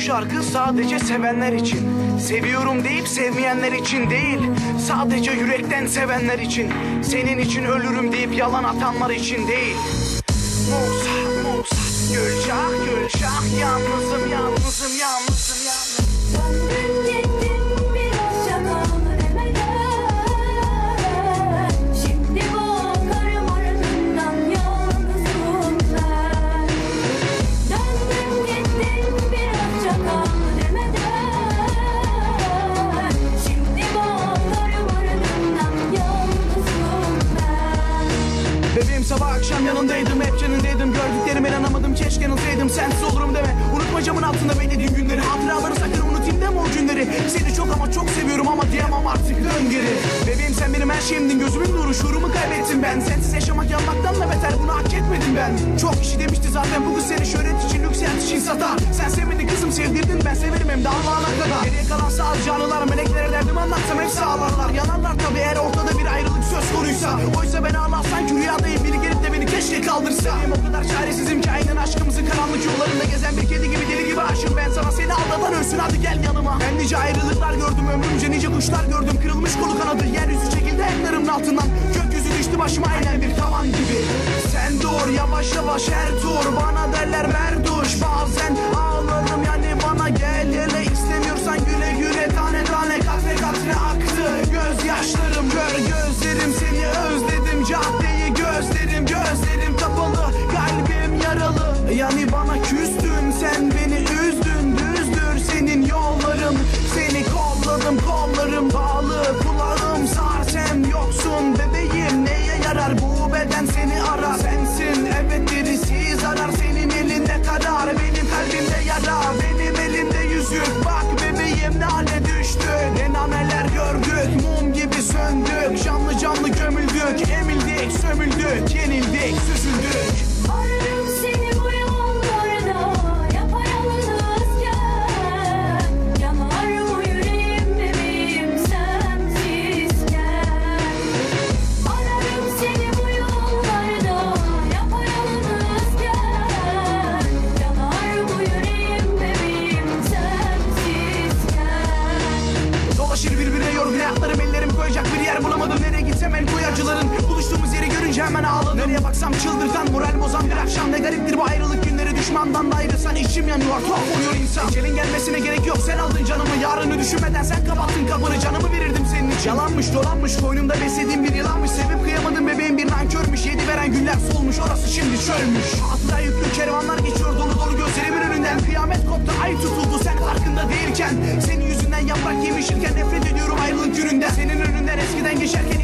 şarkı sadece sevenler için. Seviyorum deyip sevmeyenler için değil Sadece yürekten sevenler için. Senin için ölürüm deyip yalan atanlar için değil. Musa, Musa Gülşah, Gülşah Yalnızım, yalnızım, yalnızım, sabah akşam yanındaydım hep canındaydım. Gördüklerime inanamadım keşke yanılsaydım. Sensiz olurum deme. Unutma camın altında beklediğim günleri. Hatıraları sakın unutayım deme o günleri. Seni çok ama çok seviyorum ama diyemem artık. Dön geri. Bebeğim sen benim her şeyimdin. Gözümün nuru şuurumu kaybettim ben. Sensiz yaşamak yanmaktan da beter. Bunu hak etmedim ben. Çok kişi demişti zaten bu kız seni şöhret için hayat için satar. Sen sevmedin kızım sevdirdin. Ben severim hem de Allah'ına kadar Geriye kalan sadece anılar meleklere derdim anlatsam hepsi ağlarlar. Yanarlar tabii eğer ortada bir ayrılık söz konuysa. Oysa ben ağlarsam ki rüyadayım hadi gel yanıma. Ben nice ayrılıklar gördüm ömrümce nice kuşlar gördüm. Kırılmış kolu kanadı yeryüzü çekildi ellerimün altından. Gökyüzü düştü başıma aynen bir tavan gibi. Sen dur yavaş yavaş her tur. Bana derler merduş Bazen ağlarım. Yani bana gel hele istemiyorsan güle güle. Tane tane katre katre aktı. Gözyaşlarım gör gözlerim seni özledim. Caddeyi gözlerim gözlerim kapalı. Kalbim yaralı. Yani bana beden seni arar sensin. Evet birisi zarar senin elinde karar benim kalbimde yara benim elimde yüzük. Bak bebeğim ne hale düştü. Ne nameler gördük mum gibi söndük. Canlı canlı gömüldük emildik sömüldük yenildik süzüldük. Ararım hemen ağladım. Nereye baksam çıldırtan moral bozan bir akşam. Ne gariptir bu ayrılık günleri. Düşmandan da ayrılsan içim yanıyor. Tuhaf oluyor insan. Ecelin gelmesine gerek yok. Sen aldın canımı. Yarını düşünmeden sen kapattın kapını. Canımı verirdim senin için. Yalanmış dolanmış. Koynumda beslediğim bir yılanmış. Sevip kıyamadım bebeğim bir nankörmüş. Yedi veren günler solmuş. Orası şimdi çölmüş. Hatıra yüklü kervanlar geçiyor. Dolu dolu gözlerimin önünden. Kıyamet koptu. Ay tutuldu. Sen farkında değilken. Senin yüzünden yaprak yemişirken nefret ediyorum ayrılık gününden. Senin önünden eskiden geçerken